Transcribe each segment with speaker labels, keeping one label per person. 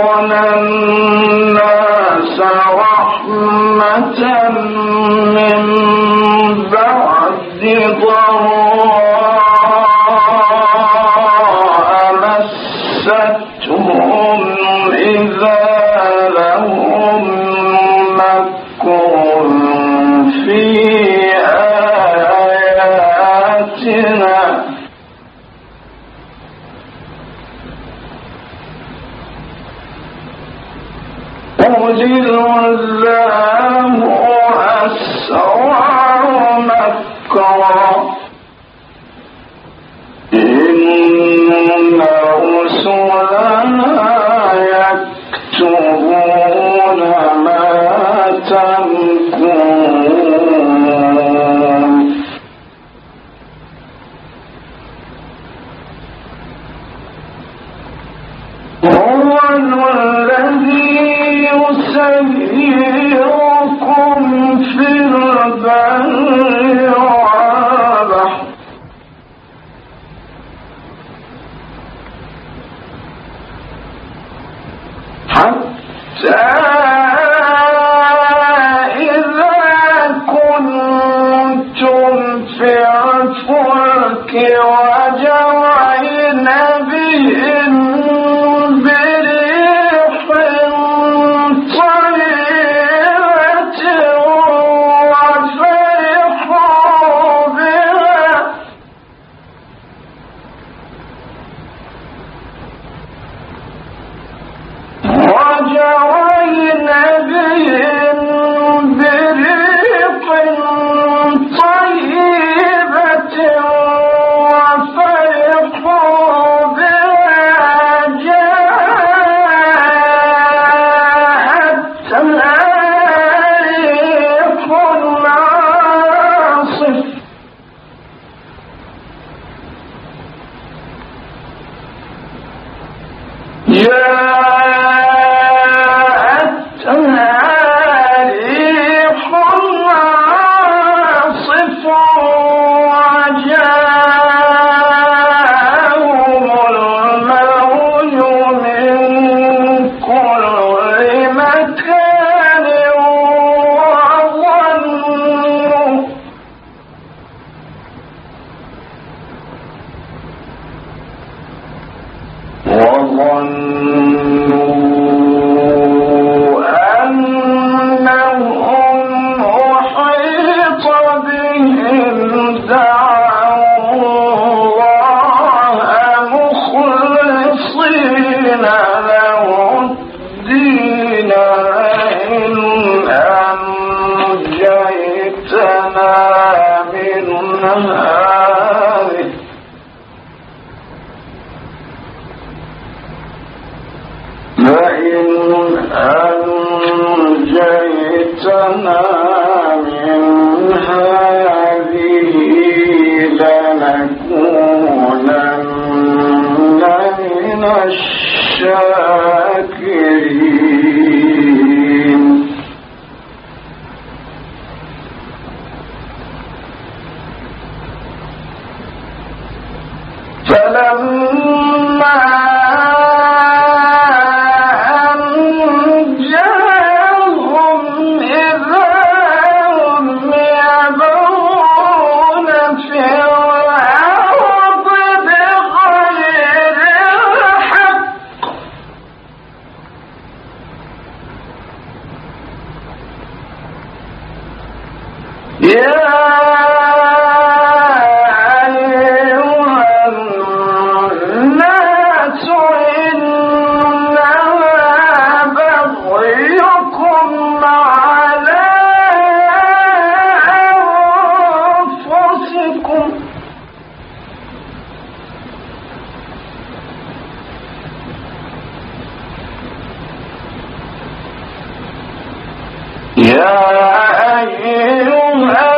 Speaker 1: أعطانا الناس وعلى يا بنا أيها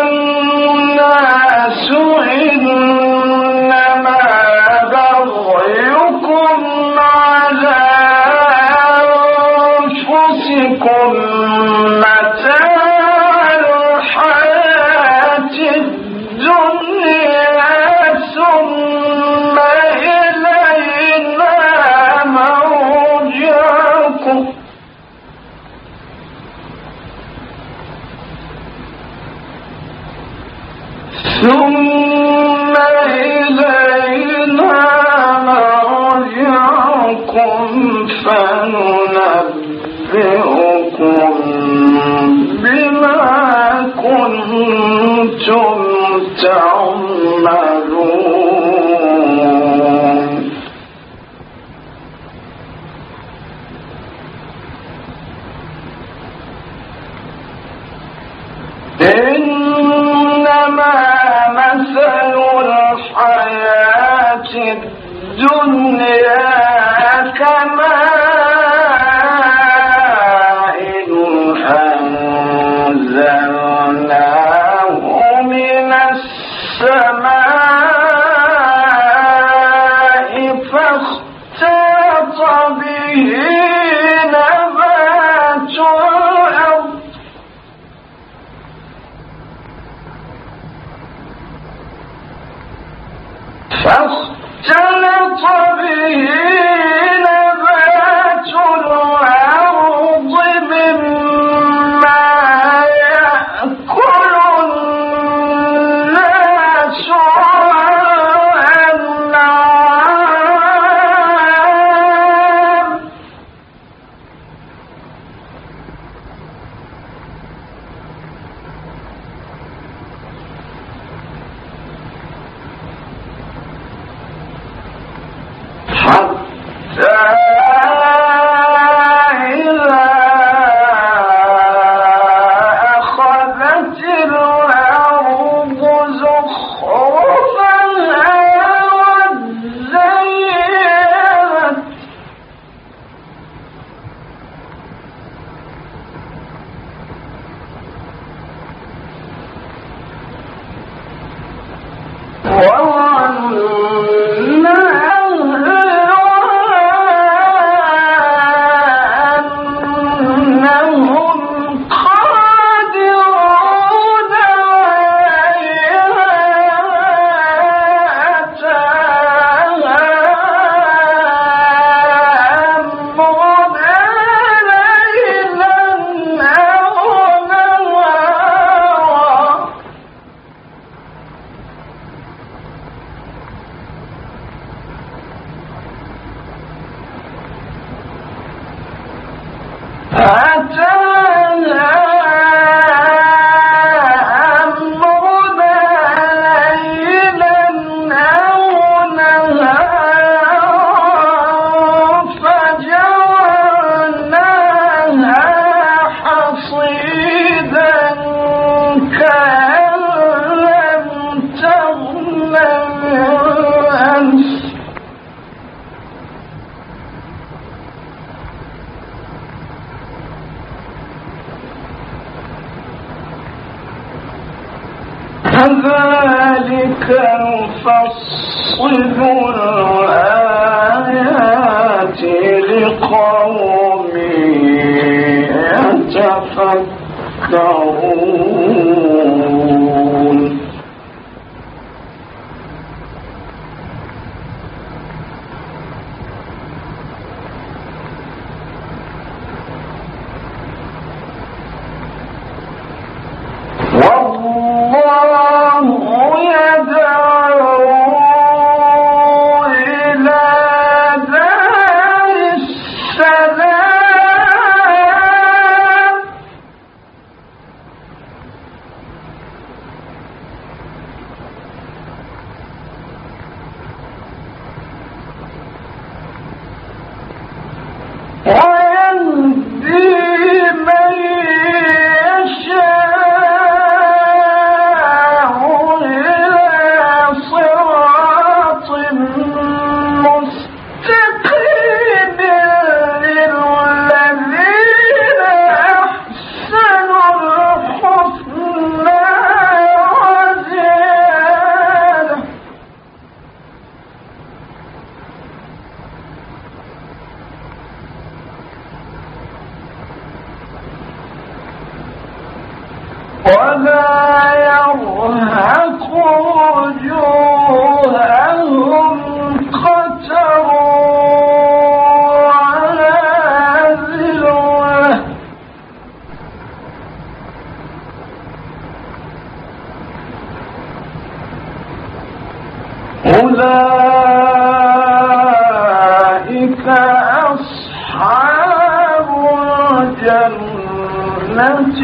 Speaker 1: الجنة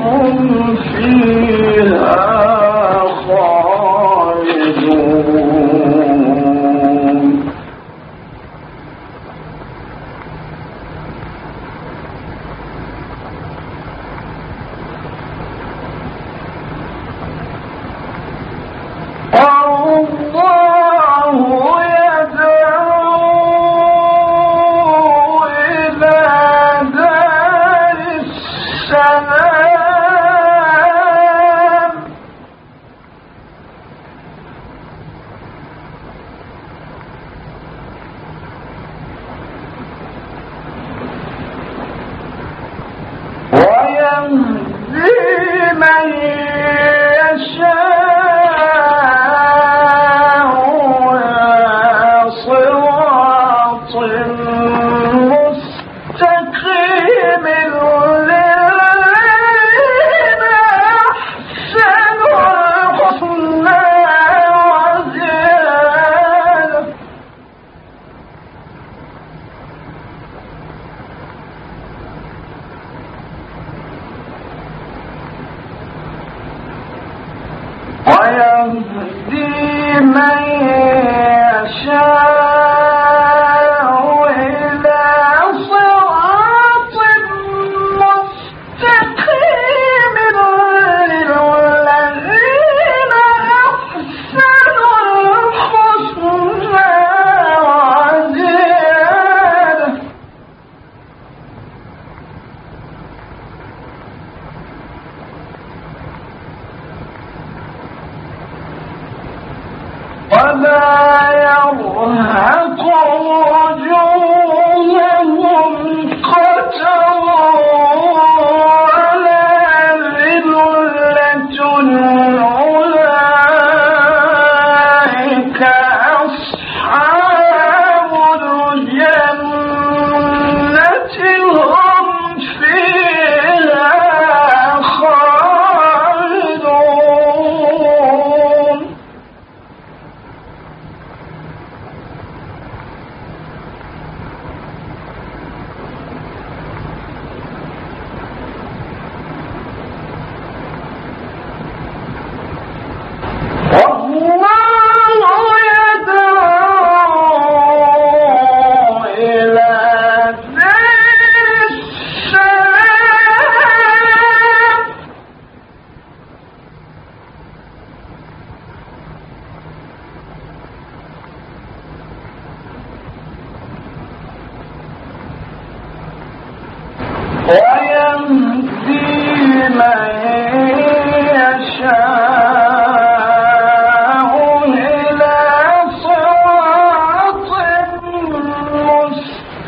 Speaker 1: هم فيها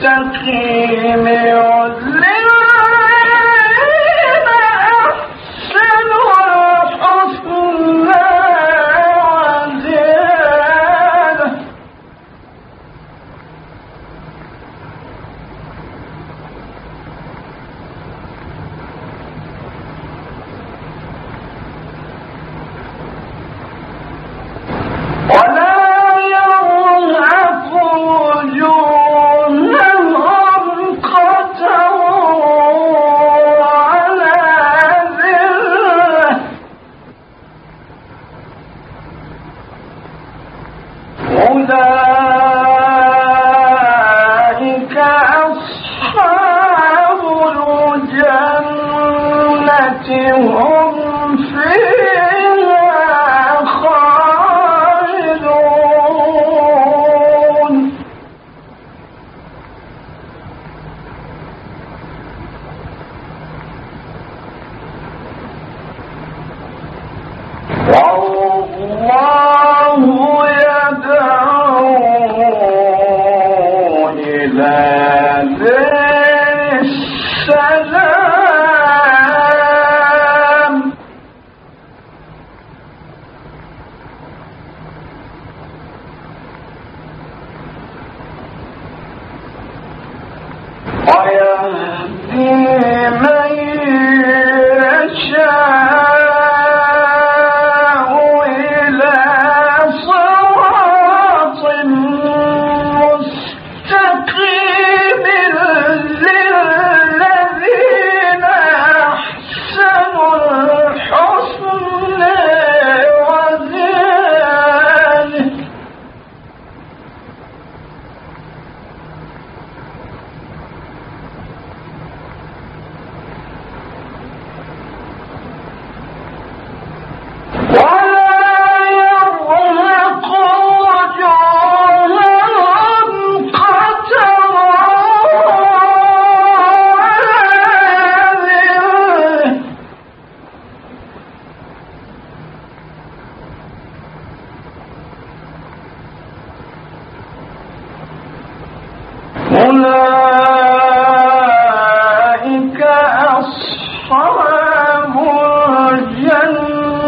Speaker 1: المتقين عذاب الجنة أصحاب الجنة.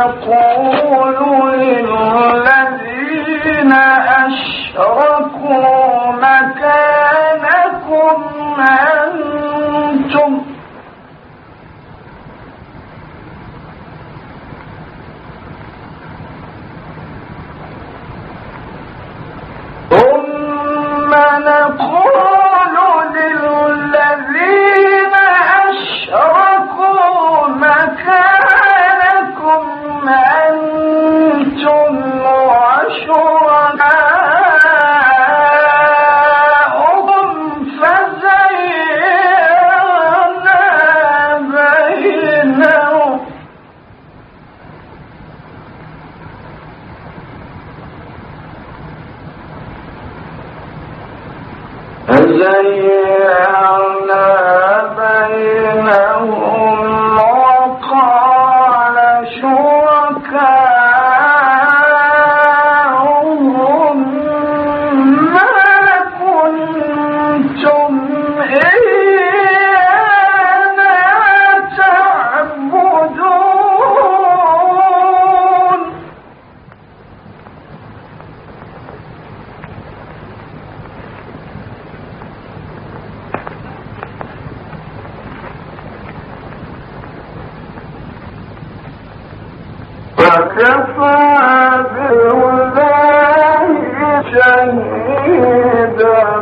Speaker 1: Now وزيعنا بينهم فإذا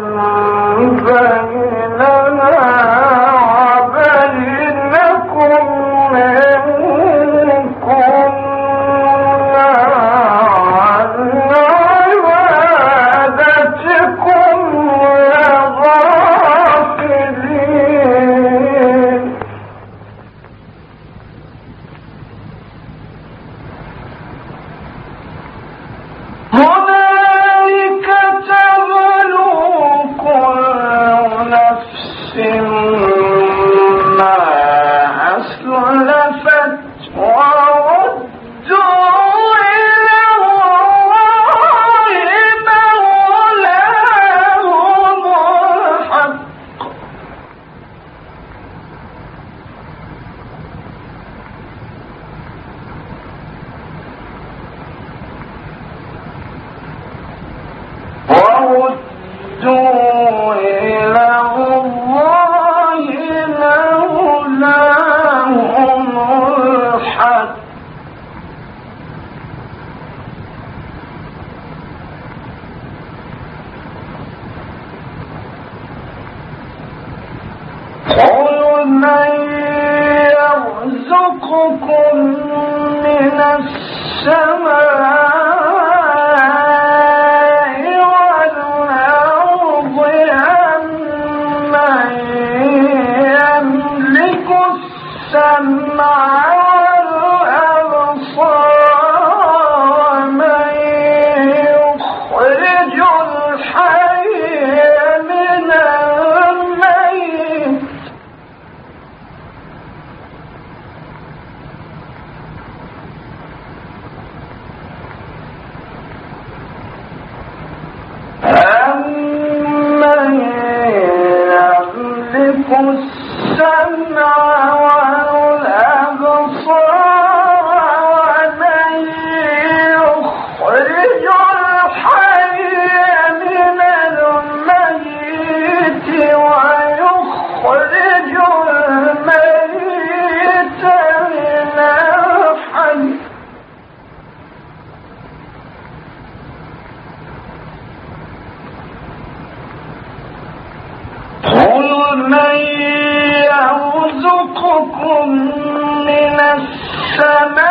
Speaker 1: لما صدق الله العظيم